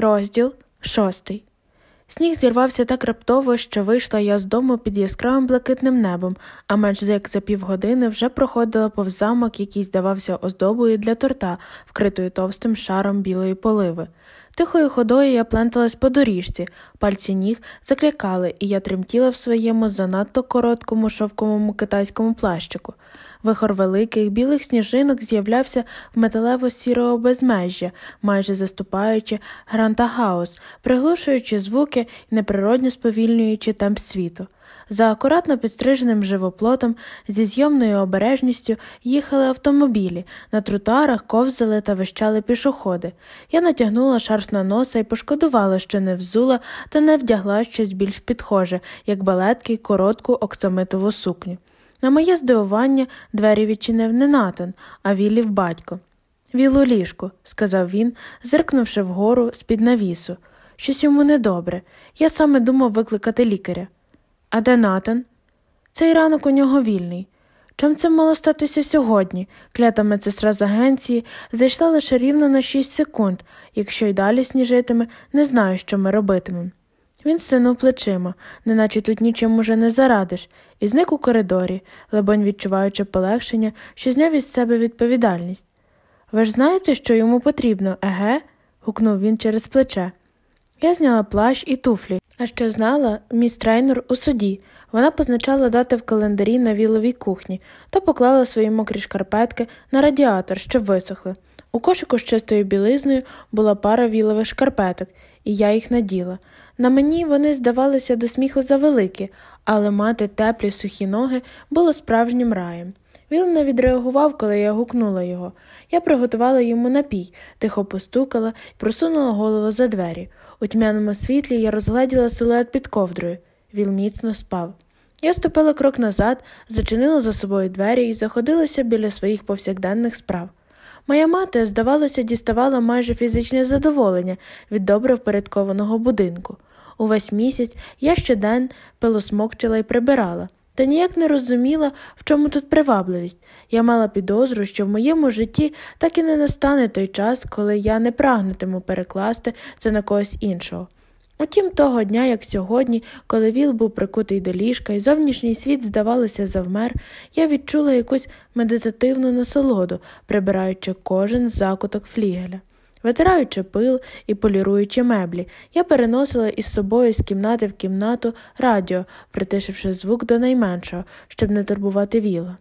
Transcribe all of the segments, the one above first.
Розділ шостий. Сніг зірвався так раптово, що вийшла я з дому під яскравим блакитним небом, а менш як за півгодини вже проходила повз замок, який здавався оздобою для торта, вкритою товстим шаром білої поливи. Тихою ходою я пленталась по доріжці, пальці ніг заклякали, і я тремтіла в своєму занадто короткому шовковому китайському плащику. Вихор великих білих сніжинок з'являвся в металево сірого безмежжя, майже заступаючи грантагаус, приглушуючи звуки і неприродно сповільнюючи темп світу. За акуратно підстриженим живоплотом зі зйомною обережністю їхали автомобілі, на тротуарах ковзали та вищали пішоходи. Я натягнула шарф на носа і пошкодувала, що не взула та не вдягла щось більш підхоже, як балетки й коротку оксамитову сукню. На моє здивування, двері відчинив не Натан, а Вілів батько. Віл у ліжку, сказав він, зиркнувши вгору з під навісу. Щось йому недобре. Я саме думав викликати лікаря. А де Натан? Цей ранок у нього вільний. Чом це мало статися сьогодні? Клята медсестра з агенції зайшла лише рівно на шість секунд. Якщо й далі сніжитиме, не знаю, що ми робитимемо. Він стинув плечима, неначе тут нічим уже не зарадиш, і зник у коридорі, лебонь відчуваючи полегшення, що зняв із себе відповідальність. Ви ж знаєте, що йому потрібно, еге? гукнув він через плече. Я зняла плащ і туфлі, а що знала міс трейнер у суді. Вона позначала дати в календарі на віловій кухні та поклала свої мокрі шкарпетки на радіатор, щоб висохли. У кошику з чистою білизною була пара вілових шкарпеток, і я їх наділа. На мені вони здавалися до сміху завеликі, але мати теплі сухі ноги було справжнім раєм. Він не відреагував, коли я гукнула його. Я приготувала йому напій, тихо постукала і просунула голову за двері. У тьмяному світлі я розгледіла силует під ковдрою. Він міцно спав. Я ступила крок назад, зачинила за собою двері і заходилася біля своїх повсякденних справ. Моя мати, здавалося, діставала майже фізичне задоволення від добре впорядкованого будинку. Увесь місяць я щоден пилосмокчила і прибирала, та ніяк не розуміла, в чому тут привабливість. Я мала підозру, що в моєму житті так і не настане той час, коли я не прагнутиму перекласти це на когось іншого. Утім, того дня, як сьогодні, коли віл був прикутий до ліжка і зовнішній світ, здавалося, завмер, я відчула якусь медитативну насолоду, прибираючи кожен закуток флігеля. Витираючи пил і поліруючи меблі, я переносила із собою з кімнати в кімнату радіо, притишивши звук до найменшого, щоб не турбувати віла.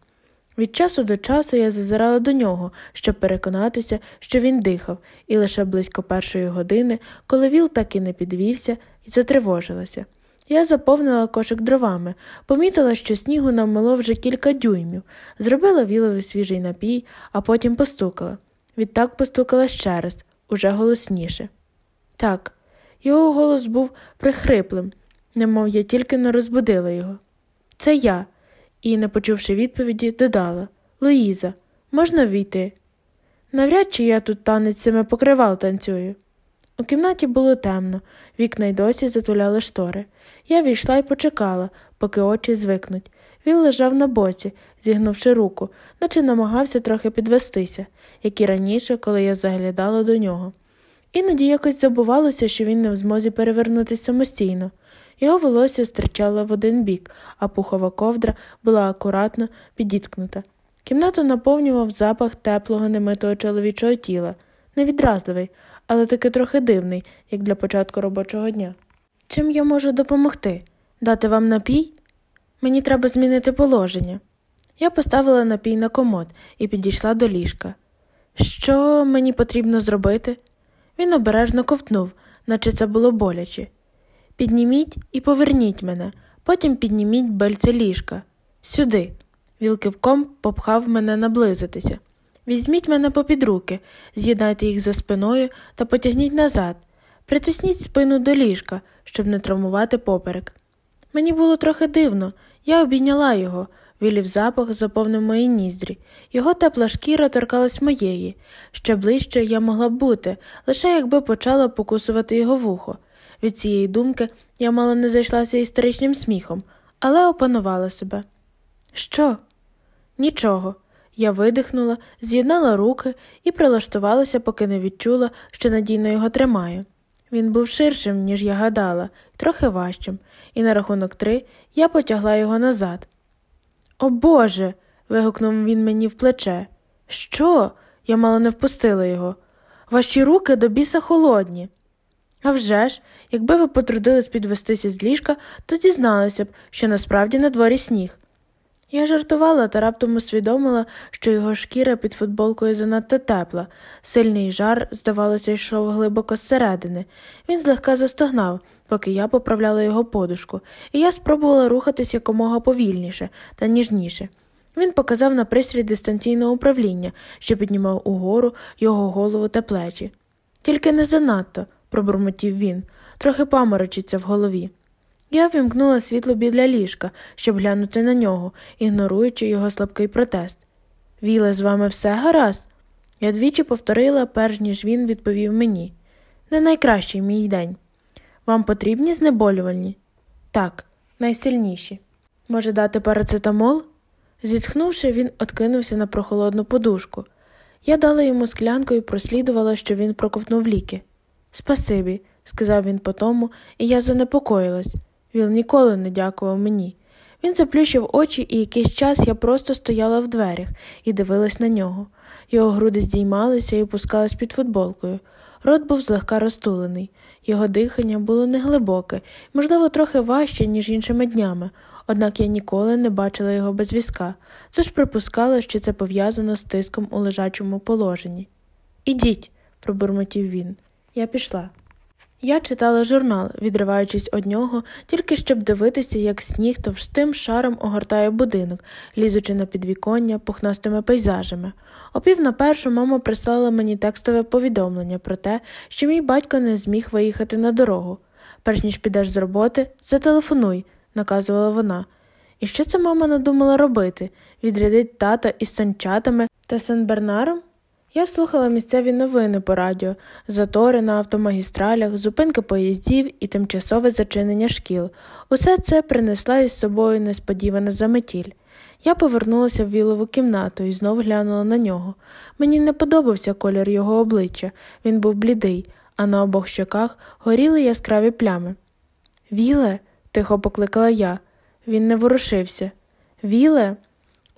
Від часу до часу я зазирала до нього, щоб переконатися, що він дихав, і лише близько першої години, коли віл так і не підвівся, і затривожилася. Я заповнила кошик дровами, помітила, що снігу намило вже кілька дюймів, зробила віловий свіжий напій, а потім постукала. Відтак постукала ще раз, уже голосніше. Так, його голос був прихриплим, немов я тільки не розбудила його. Це я, і, не почувши відповіді, додала Луїза, можна війти? Навряд чи я тут танець цими покривал танцюю. У кімнаті було темно, вікна й досі затуляли штори. Я війшла і почекала, поки очі звикнуть. Він лежав на боці, зігнувши руку, наче намагався трохи підвестися, як і раніше, коли я заглядала до нього. Іноді якось забувалося, що він не в змозі перевернутися самостійно. Його волосся стирчало в один бік, а пухова ковдра була акуратно підіткнута. Кімнату наповнював запах теплого немитого чоловічого тіла, невідразливий, але таки трохи дивний, як для початку робочого дня. Чим я можу допомогти? Дати вам напій? Мені треба змінити положення. Я поставила напій на комод і підійшла до ліжка. Що мені потрібно зробити? Він обережно ковтнув, наче це було боляче. Підніміть і поверніть мене, потім підніміть бельце ліжка. Сюди. Віл кивком попхав мене наблизитися. Візьміть мене попід руки, з'єднайте їх за спиною та потягніть назад. Притисніть спину до ліжка, щоб не травмувати поперек. Мені було трохи дивно, я обійняла його, вілів запах заповнив мої ніздрі. Його тепла шкіра торкалась моєї. Ще ближче я могла б бути, лише якби почала покусувати його вухо. Від цієї думки я мало не зайшлася істеричним сміхом, але опанувала себе. Що? Нічого. Я видихнула, з'єднала руки і прилаштувалася, поки не відчула, що надійно його тримаю. Він був ширшим, ніж я гадала, трохи важчим, і на рахунок три я потягла його назад. О Боже. вигукнув він мені в плече. Що? Я мало не впустила його. Ваші руки до біса холодні. А вже ж, якби ви потрудились підвестися з ліжка, то дізналися б, що насправді на дворі сніг. Я жартувала та раптом усвідомила, що його шкіра під футболкою занадто тепла, сильний жар, здавалося, йшов глибоко зсередини. Він злегка застогнав, поки я поправляла його подушку, і я спробувала рухатись якомога повільніше та ніжніше. Він показав на пристрій дистанційного управління, що піднімав угору його голову та плечі. Тільки не занадто, пробурмотів він, трохи паморочиться в голові. Я вімкнула світло біля ліжка, щоб глянути на нього, ігноруючи його слабкий протест. Віле, з вами все гаразд? Я двічі повторила, перш ніж він відповів мені. Не найкращий мій день. Вам потрібні знеболювальні? Так, найсильніші. Може, дати парацетамол? Зітхнувши, він откинувся на прохолодну подушку. Я дала йому склянку і прослідувала, що він проковтнув ліки. Спасибі, сказав він по тому, і я занепокоїлась. Він ніколи не дякував мені. Він заплющив очі, і якийсь час я просто стояла в дверях і дивилась на нього. Його груди здіймалися і опускались під футболкою. Рот був злегка розтулений, його дихання було неглибоке, можливо, трохи важче, ніж іншими днями, однак я ніколи не бачила його без візка, тож припускала, що це пов'язано з тиском у лежачому положенні. Ідіть, пробурмотів він. Я пішла. Я читала журнал, відриваючись од нього, тільки щоб дивитися, як сніг товстим шаром огортає будинок, лізучи на підвіконня пухнастими пейзажами. О пів на першу мама прислала мені текстове повідомлення про те, що мій батько не зміг виїхати на дорогу. Перш ніж підеш з роботи, зателефонуй, наказувала вона. І що це мама надумала робити? Відрядить тата із санчатами та Сен-Бернаром? Я слухала місцеві новини по радіо, затори на автомагістралях, зупинки поїздів і тимчасове зачинення шкіл. Усе це принесла із собою несподівана заметіль. Я повернулася в вілову кімнату і знов глянула на нього. Мені не подобався колір його обличчя, він був блідий, а на обох щоках горіли яскраві плями. Віле, тихо покликала я. Він не ворушився. Віле.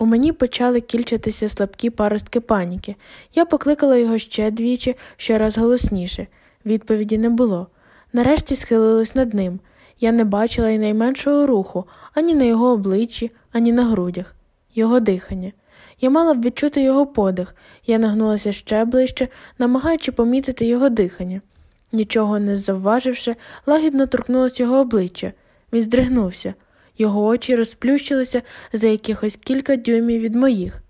У мені почали кільчатися слабкі паростки паніки. Я покликала його ще двічі, щораз голосніше. Відповіді не було. Нарешті схилилась над ним. Я не бачила й найменшого руху ані на його обличчі, ані на грудях, його дихання. Я мала б відчути його подих, я нагнулася ще ближче, намагаючи помітити його дихання. Нічого не завваживши, лагідно торкнулося його обличчя. Він здригнувся. Його очі розплющилися за якихось кілька дюймів від моїх.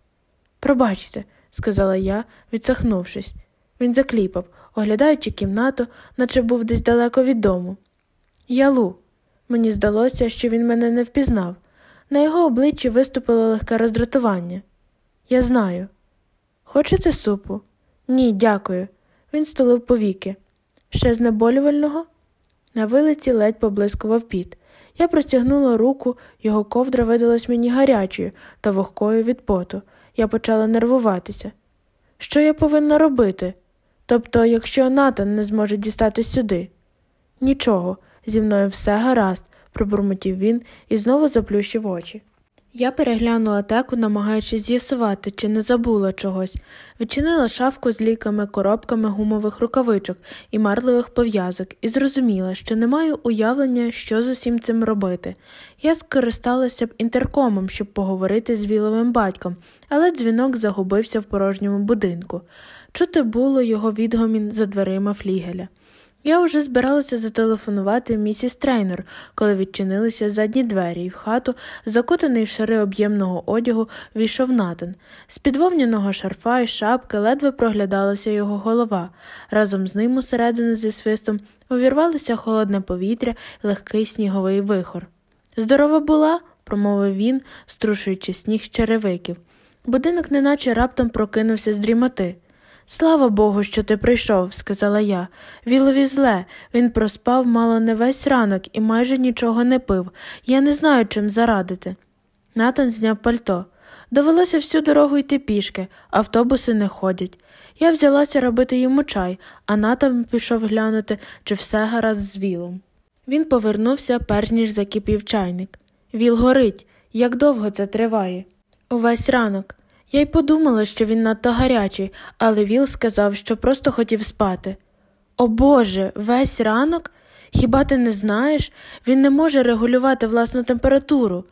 Пробачте, сказала я, відсахнувшись. Він закліпав, оглядаючи кімнату, наче був десь далеко від дому. Я Лу. Мені здалося, що він мене не впізнав. На його обличчі виступило легке роздратування. Я знаю. Хочете супу? Ні, дякую. Він столив повіки. Ще знеболювального? На вилиці ледь поблискував піт. Я простягнула руку, його ковдра видалась мені гарячою та вогкою від поту. Я почала нервуватися. Що я повинна робити? Тобто, якщо Натан не зможе дістати сюди? Нічого, зі мною все гаразд, пробурмотів він і знову заплющив очі. Я переглянула теку, намагаючись з'ясувати, чи не забула чогось, відчинила шафку з ліками, коробками гумових рукавичок і марливих пов'язок і зрозуміла, що не маю уявлення, що з усім цим робити. Я скористалася б інтеркомом, щоб поговорити з віловим батьком, але дзвінок загубився в порожньому будинку. Чути було його відгомін за дверима флігеля. Я вже збиралася зателефонувати місіс Трейнер, коли відчинилися задні двері, і в хату, закутаний в шари об'ємного одягу, війшов натан. З підвовняного шарфа і шапки ледве проглядалася його голова. Разом з ним усередину зі свистом увірвалося холодне повітря і легкий сніговий вихор. Здорова була, промовив він, струшуючи сніг з черевиків. Будинок неначе раптом прокинувся з дрімоти. Слава Богу, що ти прийшов, сказала я. Вілові зле, він проспав мало не весь ранок і майже нічого не пив. Я не знаю, чим зарадити. Натан зняв пальто. Довелося всю дорогу йти пішки, автобуси не ходять. Я взялася робити йому чай, а Натан пішов глянути, чи все гаразд з вілом. Він повернувся, перш ніж закипів чайник. Віл горить. Як довго це триває? Увесь ранок. Я й подумала, що він надто гарячий, але Віл сказав, що просто хотів спати. О Боже, весь ранок? Хіба ти не знаєш? Він не може регулювати власну температуру.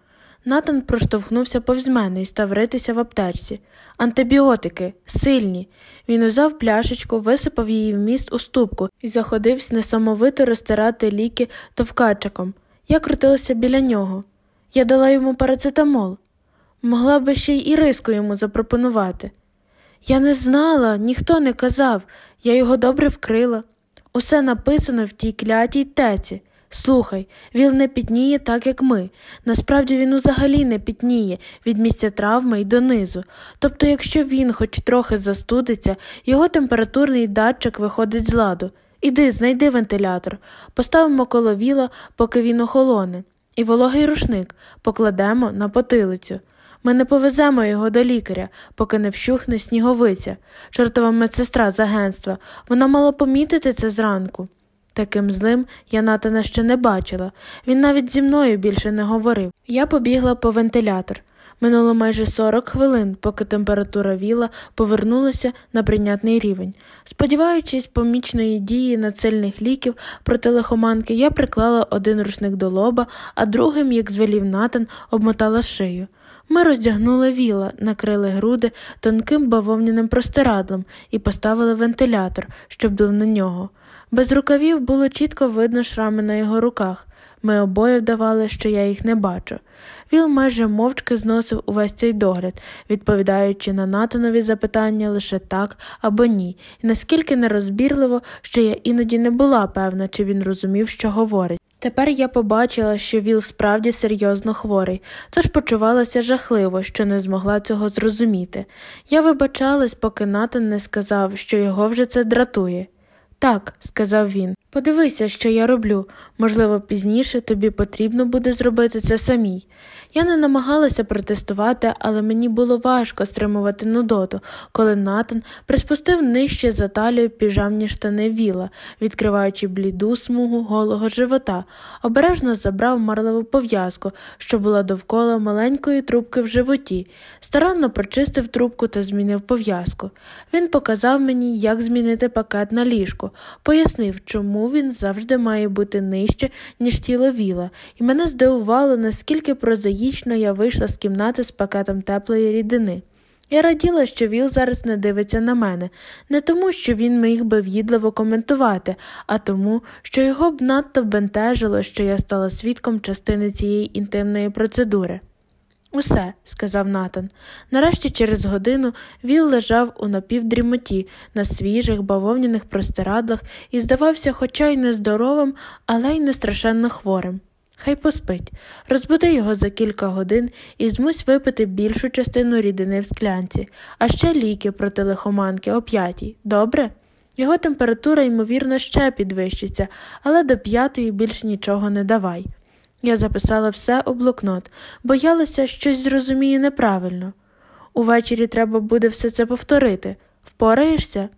Натан проштовхнувся повз мене і став ритися в аптечці. Антибіотики, сильні. Він узяв пляшечку, висипав її в міст у ступку і заходився несамовито розтирати ліки товкачиком. Я крутилася біля нього. Я дала йому парацетамол. Могла би ще й риску йому запропонувати. Я не знала, ніхто не казав, я його добре вкрила. Усе написано в тій клятій теці. Слухай, він не пітніє так, як ми. Насправді він взагалі не пітніє від місця травми й донизу. Тобто, якщо він хоч трохи застудиться, його температурний датчик виходить з ладу. Іди, знайди вентилятор, поставимо коло віла, поки він охолоне, і вологий рушник покладемо на потилицю. Ми не повеземо його до лікаря, поки не вщухне сніговиця, чортова медсестра з агентства. Вона мала помітити це зранку. Таким злим я Натана ще не бачила, він навіть зі мною більше не говорив. Я побігла по вентилятор. Минуло майже 40 хвилин, поки температура віла повернулася на прийнятний рівень. Сподіваючись помічної дії надсильних ліків проти лихоманки, я приклала один рушник до лоба, а другим, як звелів натан, обмотала шию. Ми роздягнули віла, накрили груди тонким бавовняним простирадлом і поставили вентилятор, щоб дув на нього. Без рукавів було чітко видно шрами на його руках. Ми обоє вдавали, що я їх не бачу. Віл майже мовчки зносив увесь цей догляд, відповідаючи на Натанові запитання лише так або ні, і наскільки нерозбірливо, що я іноді не була певна, чи він розумів, що говорить. Тепер я побачила, що Віл справді серйозно хворий, тож почувалася жахливо, що не змогла цього зрозуміти. Я вибачалась, поки Натан не сказав, що його вже це дратує. Так, сказав він, подивися, що я роблю. Можливо, пізніше тобі потрібно буде зробити це самій. Я не намагалася протестувати, але мені було важко стримувати нудоту, коли Натан приспустив нижче за талію піжамні штани віла, відкриваючи бліду смугу голого живота, обережно забрав марливу пов'язку, що була довкола маленької трубки в животі, старанно прочистив трубку та змінив пов'язку. Він показав мені, як змінити пакет на ліжку, пояснив, чому він завжди має бути нижче, ніж тіло віла, і мене здивувало, наскільки прозаїчно Логічно я вийшла з кімнати з пакетом теплої рідини. Я раділа, що Віл зараз не дивиться на мене, не тому, що він міг би в'їдливо коментувати, а тому, що його б надто бентежило, що я стала свідком частини цієї інтимної процедури. Усе, сказав Натан. Нарешті через годину Віл лежав у напівдрімоті на свіжих бавовняних простирадлах і здавався, хоча й нездоровим, але й не страшенно хворим. Хай поспить, розбуди його за кілька годин і змусь випити більшу частину рідини в склянці, а ще ліки проти лихоманки о п'ятій. Добре? Його температура, ймовірно, ще підвищиться, але до п'ятої більш нічого не давай. Я записала все у блокнот, боялася, щось зрозумію неправильно. Увечері треба буде все це повторити. Впораєшся?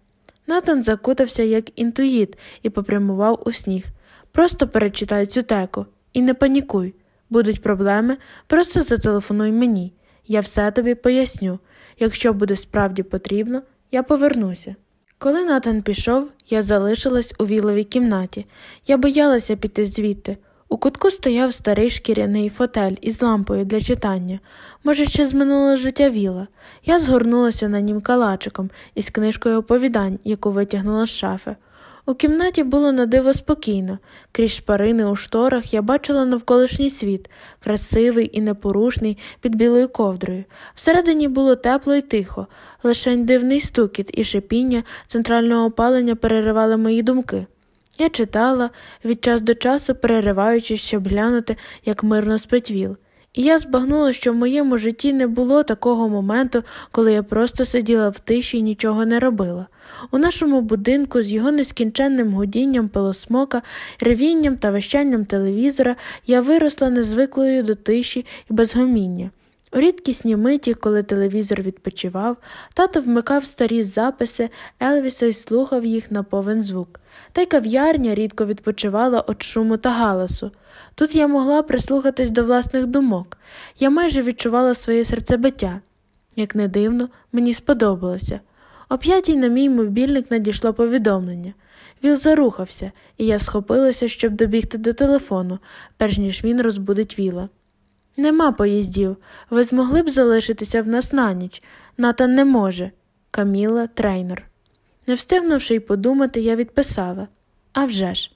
Натан закутався, як інтуїт, і попрямував у сніг. Просто перечитай цю теку. І не панікуй, будуть проблеми, просто зателефонуй мені. Я все тобі поясню. Якщо буде справді потрібно, я повернуся. Коли Натан пішов, я залишилась у віловій кімнаті. Я боялася піти звідти. У кутку стояв старий шкіряний фотель із лампою для читання, може, ще з минулого життя віла. Я згорнулася на нім калачиком із книжкою оповідань, яку витягнула з шафи. У кімнаті було на диво спокійно, крізь шпарини у шторах я бачила навколишній світ, красивий і непорушний під білою ковдрою. Всередині було тепло і тихо, лишень дивний стукіт і шипіння центрального опалення переривали мої думки. Я читала, від час до часу перериваючись, щоб глянути, як мирно спить віл. І я збагнула, що в моєму житті не було такого моменту, коли я просто сиділа в тиші і нічого не робила. У нашому будинку з його нескінченним гудінням пилосмока, ревінням та вещанням телевізора я виросла незвиклою до тиші і безгоміння. У рідкісні миті, коли телевізор відпочивав, тато вмикав старі записи Елвіса і слухав їх на повен звук. Та й кав'ярня рідко відпочивала від шуму та галасу. Тут я могла прислухатись до власних думок. Я майже відчувала своє серцебиття. Як не дивно, мені сподобалося. О п'ятій на мій мобільник надійшло повідомлення. Віл зарухався, і я схопилася, щоб добігти до телефону, перш ніж він розбудить віла. Нема поїздів. Ви змогли б залишитися в нас на ніч. Натан не може. Каміла трейнер. Не встигнувши й подумати, я відписала. «А вже ж!»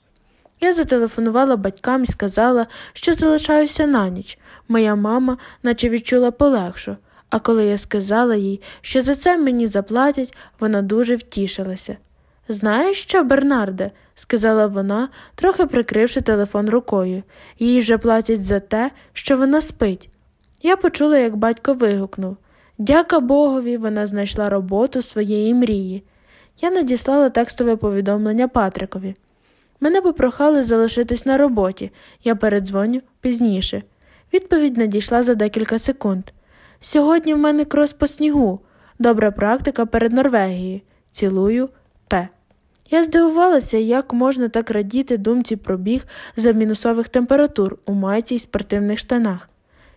Я зателефонувала батькам і сказала, що залишаюся на ніч. Моя мама, наче відчула полегшу, а коли я сказала їй, що за це мені заплатять, вона дуже втішилася. Знаєш що, Бернарде, сказала вона, трохи прикривши телефон рукою, їй вже платять за те, що вона спить. Я почула, як батько вигукнув Дяка Богові, вона знайшла роботу своєї мрії. Я надіслала текстове повідомлення Патрикові. Мене попрохали залишитись на роботі, я передзвоню пізніше. Відповідь надійшла за декілька секунд. Сьогодні в мене крос по снігу, добра практика перед Норвегією. Цілую П. Я здивувалася, як можна так радіти думці про біг за мінусових температур у майці й спортивних штанах.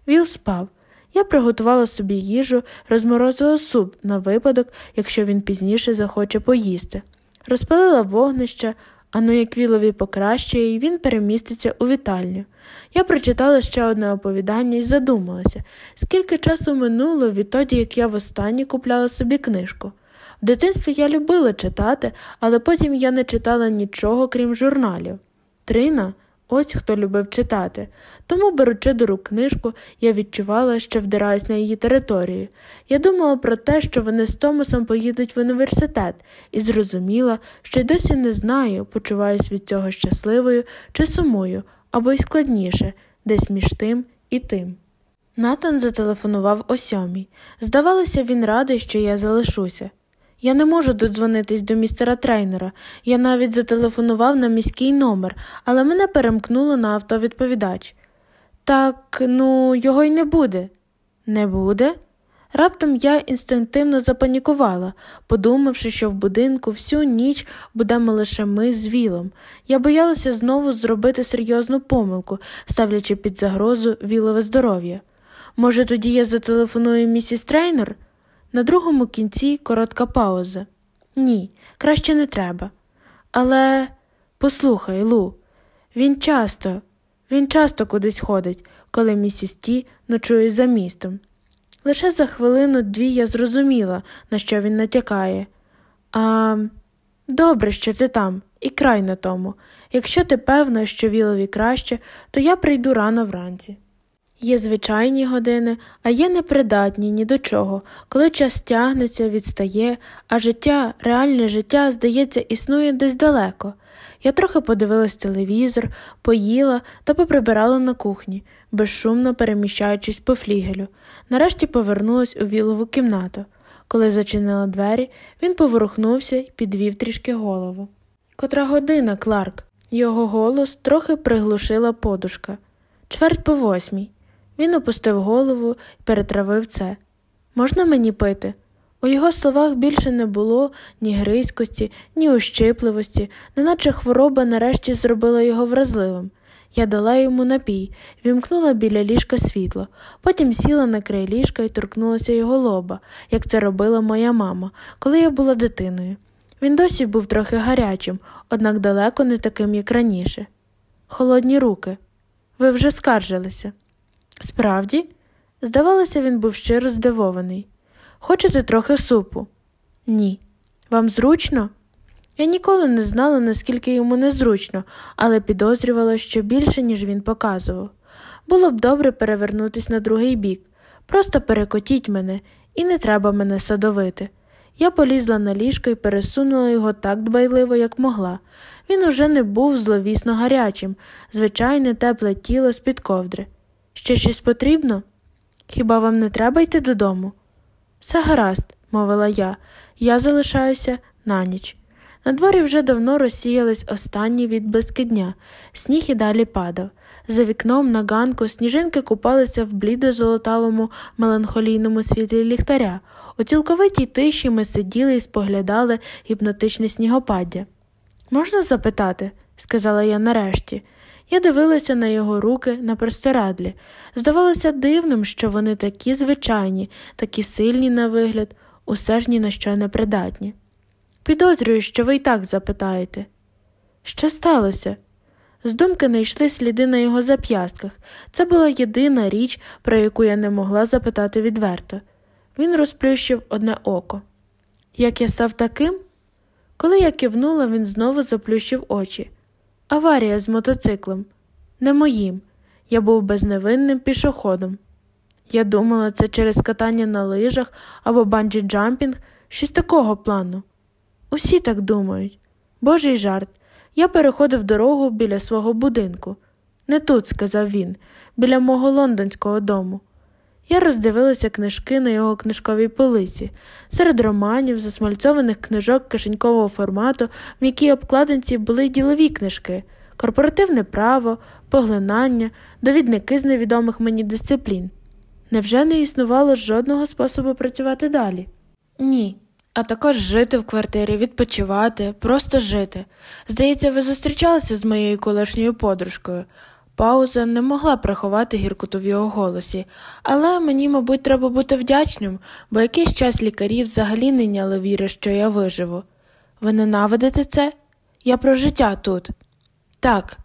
Віл спав. Я приготувала собі їжу, розморозила суп на випадок, якщо він пізніше захоче поїсти. Розпалила вогнище, а ну як вілові покращує, і він переміститься у вітальню. Я прочитала ще одне оповідання і задумалася, скільки часу минуло відтоді, як я востаннє купляла собі книжку. В дитинстві я любила читати, але потім я не читала нічого, крім журналів. Трина ось хто любив читати, тому, беручи до рук книжку, я відчувала, що вдираюсь на її територію. Я думала про те, що вони з Томасом поїдуть в університет, і зрозуміла, що й досі не знаю, почуваюсь від цього щасливою чи сумою, або й складніше, десь між тим і тим. Натан зателефонував о сьомій. Здавалося, він радий, що я залишуся. Я не можу додзвонитись до містера трейнера. Я навіть зателефонував на міський номер, але мене перемкнуло на автовідповідач. Так, ну, його й не буде. Не буде? Раптом я інстинктивно запанікувала, подумавши, що в будинку всю ніч будемо лише ми з вілом. Я боялася знову зробити серйозну помилку, ставлячи під загрозу вілове здоров'я. Може, тоді я зателефоную місіс трейнер? На другому кінці коротка пауза. Ні, краще не треба. Але послухай, Лу, він часто, він часто кудись ходить, коли місіс Ті ночує за містом. Лише за хвилину дві я зрозуміла, на що він натякає. А добре, що ти там, і край на тому. Якщо ти певна, що вілові краще, то я прийду рано вранці. Є звичайні години, а є непридатні ні до чого, коли час тягнеться, відстає, а життя, реальне життя, здається, існує десь далеко. Я трохи подивилась телевізор, поїла та поприбирала на кухні, безшумно переміщаючись по флігелю. Нарешті повернулась у вілову кімнату. Коли зачинила двері, він поворухнувся і підвів трішки голову. Котра година, Кларк? Його голос трохи приглушила подушка. Чверть по восьмій. Він опустив голову і перетравив це. Можна мені пити? У його словах більше не було ні гризькості, ні ущипливості, неначе хвороба нарешті зробила його вразливим. Я дала йому напій, вімкнула біля ліжка світло, потім сіла на край ліжка і торкнулася його лоба, як це робила моя мама, коли я була дитиною. Він досі був трохи гарячим, однак далеко не таким, як раніше. Холодні руки. Ви вже скаржилися. Справді, здавалося, він був щиро здивований. Хочете трохи супу? Ні. Вам зручно? Я ніколи не знала, наскільки йому незручно, але підозрювала, що більше, ніж він показував. Було б добре перевернутися на другий бік. Просто перекотіть мене, і не треба мене садовити. Я полізла на ліжко і пересунула його так дбайливо, як могла. Він уже не був зловісно гарячим, звичайне тепле тіло з під ковдри. Ще щось потрібно? Хіба вам не треба йти додому? Все гаразд, мовила я, я залишаюся на ніч. На дворі вже давно розсіялись останні відблиски дня, сніг і далі падав. За вікном на ганку сніжинки купалися в блідо-золотавому меланхолійному світлі ліхтаря. У цілковитій тиші ми сиділи і споглядали гіпнотичне снігопаддя. Можна запитати? сказала я нарешті. Я дивилася на його руки на простирадлі. Здавалося дивним, що вони такі звичайні, такі сильні на вигляд, усе ж ні на що не придатні. Підозрюю, що ви й так запитаєте. Що сталося? З думки не йшли сліди на його зап'ястках. Це була єдина річ, про яку я не могла запитати відверто. Він розплющив одне око. Як я став таким? Коли я кивнула, він знову заплющив очі. Аварія з мотоциклом. Не моїм. Я був безневинним пішоходом. Я думала, це через катання на лижах або банджі джампінг, щось такого плану. Усі так думають. Божий жарт. Я переходив дорогу біля свого будинку. Не тут, сказав він, біля мого лондонського дому. Я роздивилася книжки на його книжковій полиці, серед романів, засмальцованих книжок кишенькового формату, в якій обкладинці були ділові книжки, корпоративне право, поглинання, довідники з невідомих мені дисциплін. Невже не існувало жодного способу працювати далі? Ні. А також жити в квартирі, відпочивати, просто жити. Здається, ви зустрічалися з моєю колишньою подружкою. Пауза не могла приховати гіркоту в його голосі, але мені, мабуть, треба бути вдячним, бо якийсь час лікарі взагалі не няли віри, що я виживу. Ви ненавидите це? Я про життя тут. Так.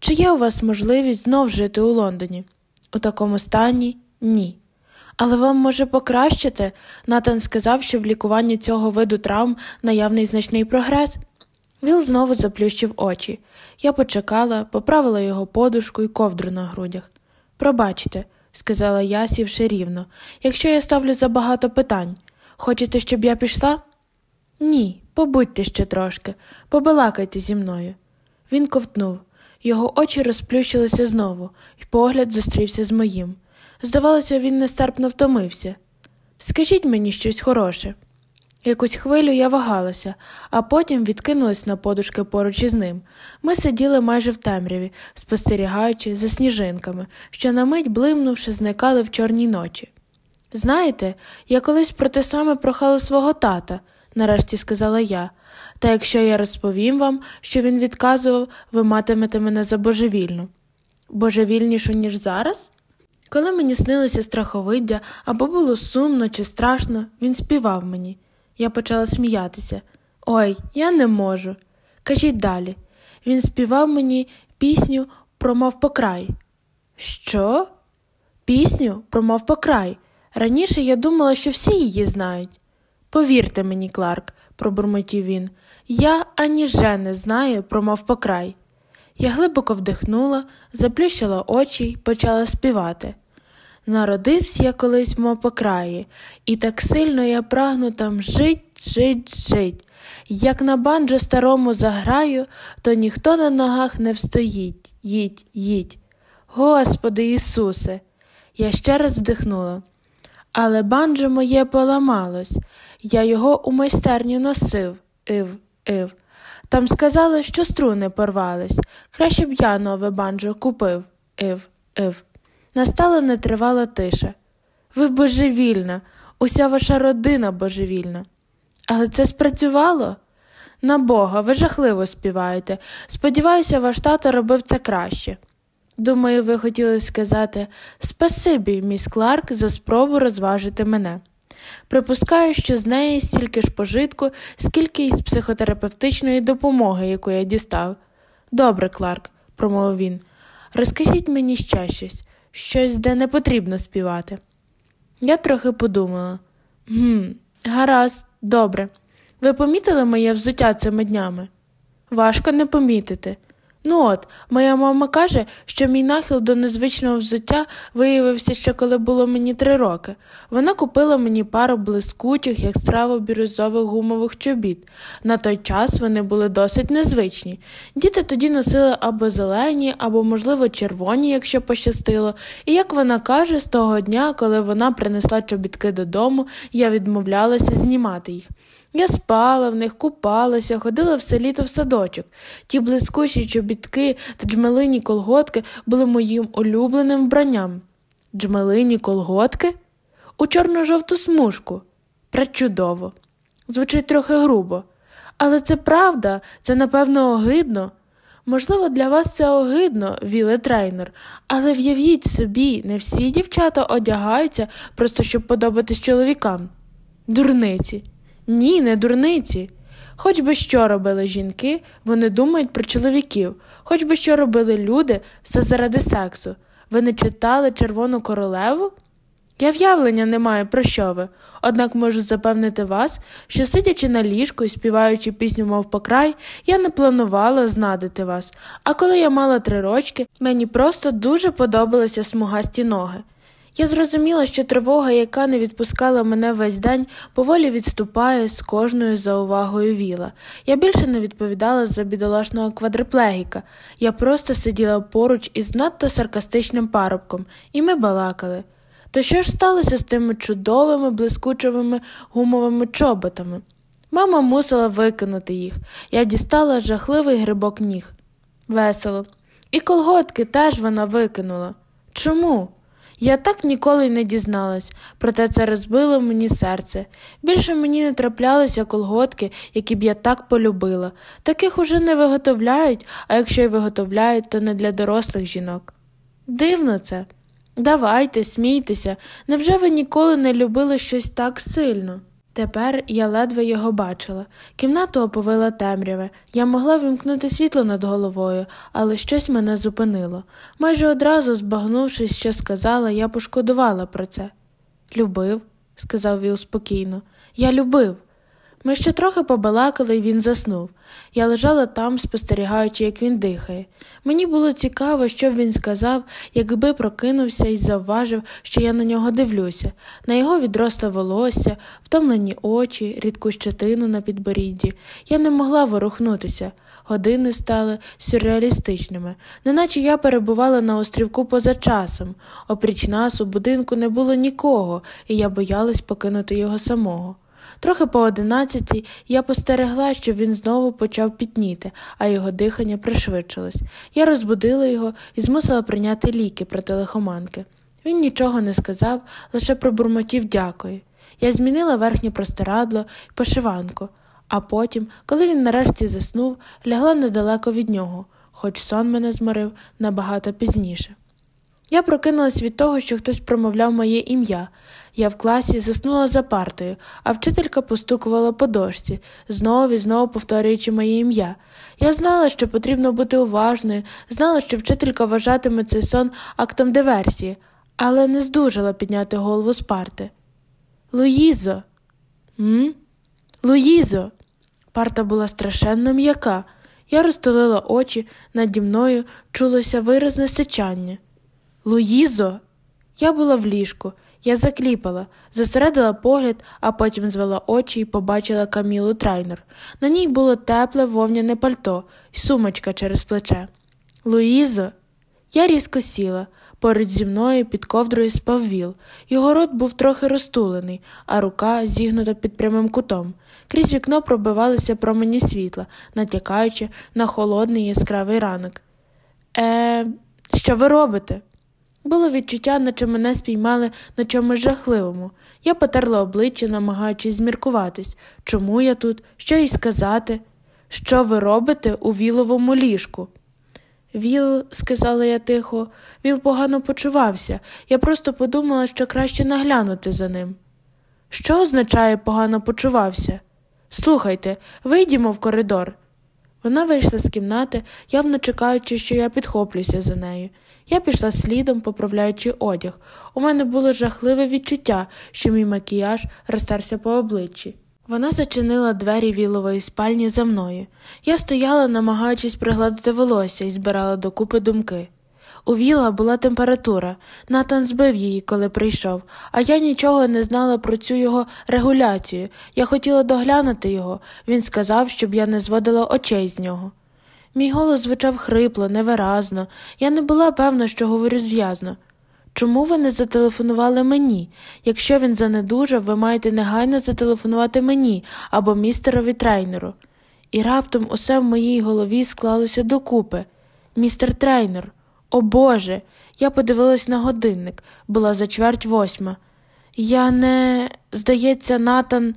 Чи є у вас можливість знов жити у Лондоні? У такому стані ні. Але вам може покращити? Натан сказав, що в лікуванні цього виду травм наявний значний прогрес. Віл знову заплющив очі. Я почекала, поправила його подушку і ковдру на грудях. Пробачте, сказала я, сівши рівно, якщо я ставлю забагато питань. Хочете, щоб я пішла? Ні, побудьте ще трошки, побалакайте зі мною. Він ковтнув. Його очі розплющилися знову, і погляд зустрівся з моїм. Здавалося, він нестерпно втомився. Скажіть мені щось хороше. Якусь хвилю я вагалася, а потім відкинулась на подушки поруч із ним. Ми сиділи майже в темряві, спостерігаючи за сніжинками, що на мить блимнувши, зникали в чорній ночі. Знаєте, я колись про те саме прохала свого тата, нарешті сказала я, та якщо я розповім вам, що він відказував, ви матимете мене за божевільну. Божевільнішу, ніж зараз? Коли мені снилося страховиддя або було сумно чи страшно, він співав мені. Я почала сміятися. Ой, я не можу. Кажіть далі. Він співав мені пісню про мавпокрай. Що? Пісню про мавпокрай. Раніше я думала, що всі її знають. Повірте мені, Кларк, пробурмотів він, я ані же не знаю про мавпокрай. Я глибоко вдихнула, заплющила очі й почала співати. Народився я колись в мопокраї, і так сильно я прагну там жить, жить, жить. Як на банджо старому заграю, то ніхто на ногах не встоїть, їдь, їдь. Господи Ісусе, я ще раз вдихнула. Але банджо моє поламалось, я його у майстерню носив, ив, ив. Там сказали, що струни порвались. Краще б я нове банджо купив, ив, ив. Настала нетривала тиша. Ви божевільна, уся ваша родина божевільна. Але це спрацювало? На Бога, ви жахливо співаєте. Сподіваюся, ваш тато робив це краще. Думаю, ви хотіли сказати спасибі, міс Кларк, за спробу розважити мене. Припускаю, що з неї стільки ж пожитку, скільки із психотерапевтичної допомоги, яку я дістав. Добре, Кларк, промовив він, розкажіть мені ще щось щось, де не потрібно співати. Я трохи подумала «Гм, гаразд, добре. Ви помітили моє взуття цими днями? Важко не помітити. Ну от, моя мама каже, що мій нахил до незвичного взуття виявився ще коли було мені три роки. Вона купила мені пару блискучих, як страво бірюзових гумових чобіт. На той час вони були досить незвичні. Діти тоді носили або зелені, або, можливо, червоні, якщо пощастило. І як вона каже, з того дня, коли вона принесла чобітки додому, я відмовлялася знімати їх. Я спала в них, купалася, ходила все літо в садочок. Ті блискучі чобітки та джмелині колготки були моїм улюбленим вбранням. Джмелині колготки? У чорно-жовту смужку. Пречудово. Звучить трохи грубо. Але це правда, це, напевно, огидно. Можливо, для вас це огидно, віле трейнер, але в'явіть собі, не всі дівчата одягаються просто щоб подобатись чоловікам. Дурниці. Ні, не дурниці. Хоч би що робили жінки, вони думають про чоловіків, хоч би що робили люди, все заради сексу. Ви не читали Червону королеву? Я в'явлення не маю про що ви, однак можу запевнити вас, що, сидячи на ліжку і співаючи пісню, мов покрай, я не планувала знадити вас, а коли я мала три рочки, мені просто дуже подобалися смугасті ноги. Я зрозуміла, що тривога, яка не відпускала мене весь день, поволі відступає з кожною заувагою віла. Я більше не відповідала за бідолашного квадриплегіка. Я просто сиділа поруч із надто саркастичним парубком, і ми балакали. То що ж сталося з тими чудовими, блискучими гумовими чоботами? Мама мусила викинути їх. Я дістала жахливий грибок ніг. Весело. І колготки теж вона викинула. Чому? Я так ніколи й не дізналась, проте це розбило мені серце. Більше мені не траплялися колготки, які б я так полюбила. Таких уже не виготовляють, а якщо й виготовляють, то не для дорослих жінок. Дивно це. Давайте, смійтеся, невже ви ніколи не любили щось так сильно? Тепер я ледве його бачила. Кімнату оповила темряве. Я могла вимкнути світло над головою, але щось мене зупинило. Майже одразу, збагнувшись, що сказала, я пошкодувала про це. Любив, сказав Віл спокійно. Я любив. Ми ще трохи побалакали, і він заснув. Я лежала там, спостерігаючи, як він дихає. Мені було цікаво, що б він сказав, якби прокинувся і завважив, що я на нього дивлюся, на його відросле волосся, втомлені очі, рідку щетину на підборідді. Я не могла ворухнутися. Години стали сюрреалістичними, неначе я перебувала на острівку поза часом. Опріч нас у будинку не було нікого, і я боялась покинути його самого. Трохи по одинадцятій я постерегла, що він знову почав пітніти, а його дихання пришвидшилось. Я розбудила його і змусила прийняти ліки проти лихоманки. Він нічого не сказав, лише пробурмотів дякую. Я змінила верхнє простирадло і пошиванку, а потім, коли він нарешті заснув, лягла недалеко від нього, хоч сон мене зморив набагато пізніше. Я прокинулась від того, що хтось промовляв моє ім'я. Я в класі заснула за партою, а вчителька постукувала по дошці, знову і знову повторюючи моє ім'я. Я знала, що потрібно бути уважною, знала, що вчителька вважатиме цей сон актом диверсії, але не здужала підняти голову з парти. Луїзо. М? Луїзо. Парта була страшенно м'яка. Я розтулила очі, наді мною чулося виразне сичання. Луїзо. Я була в ліжку. Я закліпала, зосередила погляд, а потім звела очі і побачила Камілу Трейнор. На ній було тепле вовняне пальто і сумочка через плече. Луїзо, я різко сіла. Поруч зі мною під ковдрою спав Віл. Його рот був трохи розтулений, а рука зігнута під прямим кутом. Крізь вікно пробивалися промені світла, натякаючи на холодний яскравий ранок. Е, що ви робите? Було відчуття, наче мене спіймали на чомусь жахливому. Я потерла обличчя, намагаючись зміркуватись, чому я тут, що їй сказати, що ви робите у віловому ліжку. Віл, сказала я тихо, Віл погано почувався. Я просто подумала, що краще наглянути за ним. Що означає погано почувався? Слухайте, вийдімо в коридор. Вона вийшла з кімнати, явно чекаючи, що я підхоплюся за нею. Я пішла слідом, поправляючи одяг. У мене було жахливе відчуття, що мій макіяж розтерся по обличчі. Вона зачинила двері вілової спальні за мною. Я стояла, намагаючись пригладити волосся і збирала докупи думки. У Віла була температура, Натан збив її, коли прийшов, а я нічого не знала про цю його регуляцію. Я хотіла доглянути його. Він сказав, щоб я не зводила очей з нього. Мій голос звучав хрипло, невиразно. Я не була певна, що говорю зв'язно. Чому ви не зателефонували мені? Якщо він занедужав, ви маєте негайно зателефонувати мені або містерові трейнеру. І раптом усе в моїй голові склалося докупи. Місіс Трейнор, о Боже, я подивилась на годинник, була за чверть восьма. Я не, здається, Натан.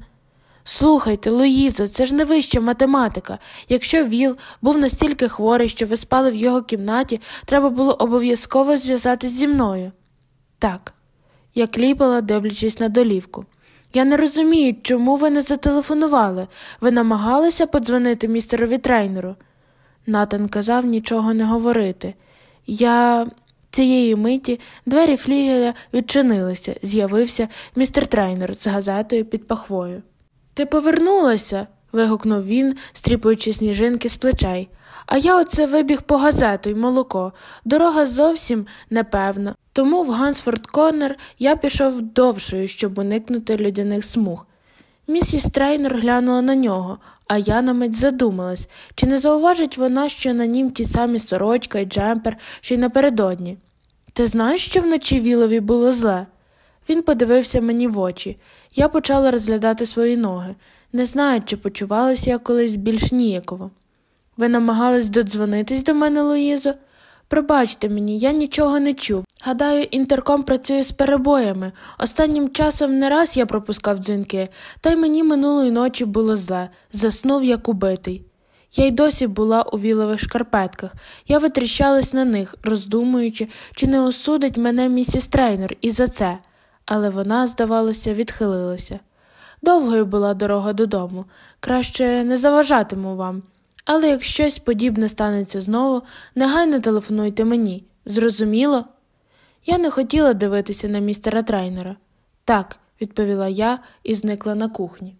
Слухайте, Луїзо, це ж не вища математика. Якщо Віл був настільки хворий, що ви спали в його кімнаті, треба було обов'язково зв'язатись зі мною. Так, я кліпала, дивлячись на долівку. Я не розумію, чому ви не зателефонували. Ви намагалися подзвонити містерові Трейнору? Натан казав нічого не говорити. Я. Цієї миті двері флігеля відчинилися, з'явився містер Трейнор з газетою під пахвою. Ти повернулася. вигукнув він, стріпуючи сніжинки з плечей. А я оце вибіг по газету й молоко. Дорога зовсім непевна. Тому в Гансфорд Корнер я пішов довшою, щоб уникнути льодяних смуг. Місіс Трейнер глянула на нього, а я на мить задумалась, чи не зауважить вона, що на нім ті самі сорочка і джемпер, що й напередодні. Ти знаєш, що вночі Вілові було зле? Він подивився мені в очі. Я почала розглядати свої ноги, не знаю, чи почувалася я колись більш ніяково. Ви намагались додзвонитись до мене, Луїзо? Пробачте мені, я нічого не чув. Гадаю, інтерком працює з перебоями. Останнім часом не раз я пропускав дзвінки, та й мені минулої ночі було зле, заснув як убитий. Я й досі була у вілових шкарпетках. Я витріщалась на них, роздумуючи, чи не осудить мене місіс трейнер і за це, але вона, здавалося, відхилилася. Довгою була дорога додому, краще не заважатиму вам. Але як щось подібне станеться знову, негайно телефонуйте мені. Зрозуміло? Я не хотіла дивитися на містера трейнера. Так, відповіла я і зникла на кухні.